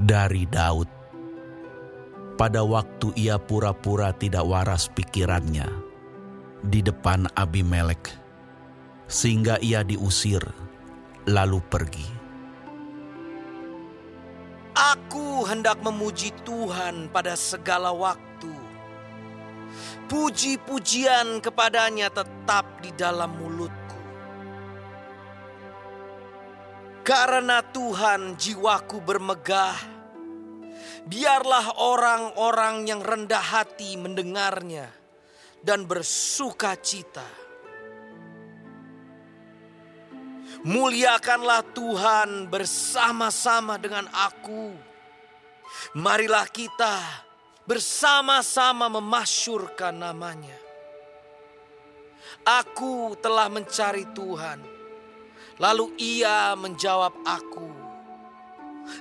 dari Daud. Pada waktu ia pura-pura tidak waras pikirannya di depan Abimelek, sehingga ia diusir lalu pergi. Aku hendak memuji Tuhan pada segala waktu. Puji-pujian kepadanya tetap di dalam mulutku. Karena Tuhan jiwaku bermegah. Biarlah orang-orang yang rendah hati mendengarnya dan bersuka cita. Muliakanlah Tuhan bersama-sama dengan aku. Marilah kita bersama-sama memasyurkan namanya. Aku telah mencari Tuhan, lalu ia menjawab aku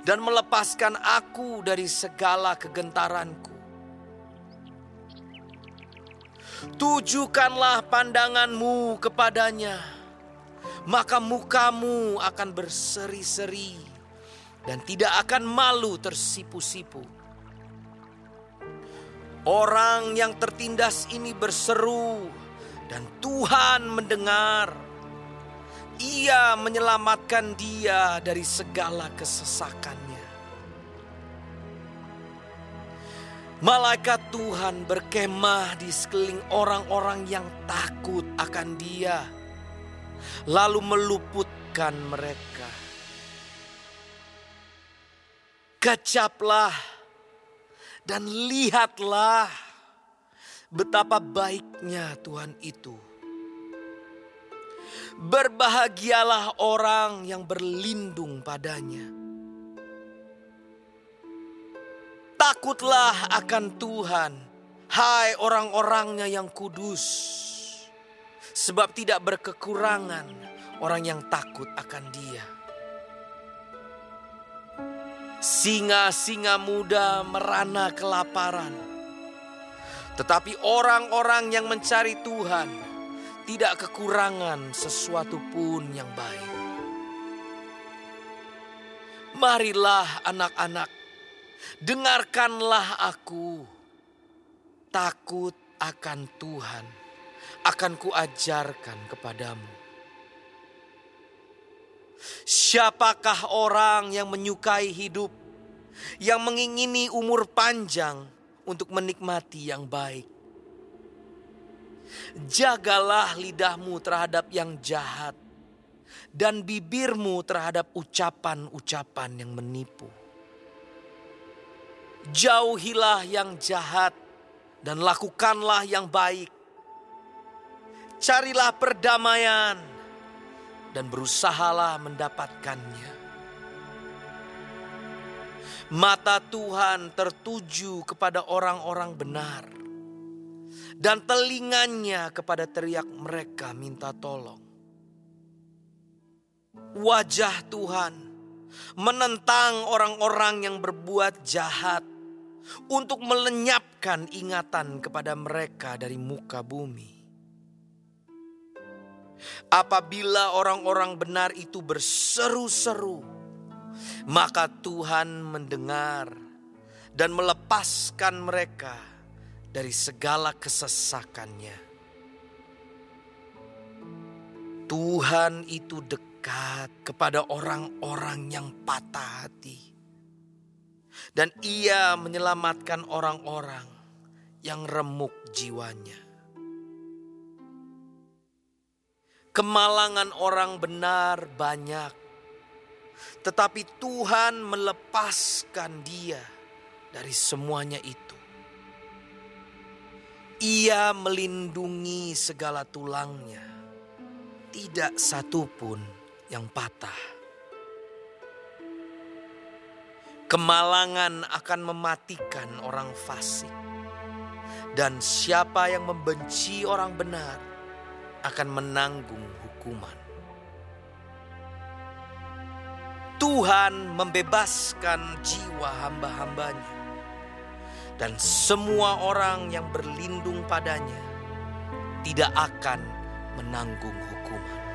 dan melepaskan aku dari segala kegentaranku. Tujukanlah pandanganmu kepadanya, maka mukamu akan berseri-seri dan tidak akan malu tersipu-sipu. Orang yang tertindas ini berseru, dan Tuhan mendengar. Ia menyelamatkan dia dari segala kesesakannya. Malaikat Tuhan berkemah di sekeliling orang-orang yang takut akan Dia, lalu meluputkan mereka. Kecaplah dan lihatlah betapa baiknya Tuhan itu. Berbahagialah orang yang berlindung padanya. Takutlah akan Tuhan, hai orang-orangnya yang kudus. Sebab tidak berkekurangan orang yang takut akan dia. Singa-singa muda merana kelaparan. Tetapi orang-orang yang mencari Tuhan tidak kekurangan sesuatu pun yang baik. Marilah anak-anak Dengarkanlah aku, takut akan Tuhan, akan kuajarkan kepadamu. Siapakah orang yang menyukai hidup, yang mengingini umur panjang untuk menikmati yang baik? Jagalah lidahmu terhadap yang jahat, dan bibirmu terhadap ucapan-ucapan yang menipu. Jauhilah yang jahat dan lakukanlah yang baik. Carilah perdamaian dan berusahalah mendapatkannya. Mata Tuhan tertuju kepada orang-orang benar dan telinganya kepada teriak mereka minta tolong. Wajah Tuhan menentang orang-orang yang berbuat jahat untuk melenyapkan ingatan kepada mereka dari muka bumi. Apabila orang-orang benar itu berseru-seru, maka Tuhan mendengar dan melepaskan mereka dari segala kesesakannya. Tuhan itu dekat kepada orang-orang yang patah hati dan ia menyelamatkan orang-orang yang remuk jiwanya. Kemalangan orang benar banyak, tetapi Tuhan melepaskan dia dari semuanya itu. Ia melindungi segala tulangnya, tidak satu pun yang patah. Kemalangan akan mematikan orang fasik. Dan siapa yang membenci orang benar akan menanggung hukuman. Tuhan membebaskan jiwa hamba-hambanya. Dan semua orang yang berlindung padanya tidak akan menanggung hukuman.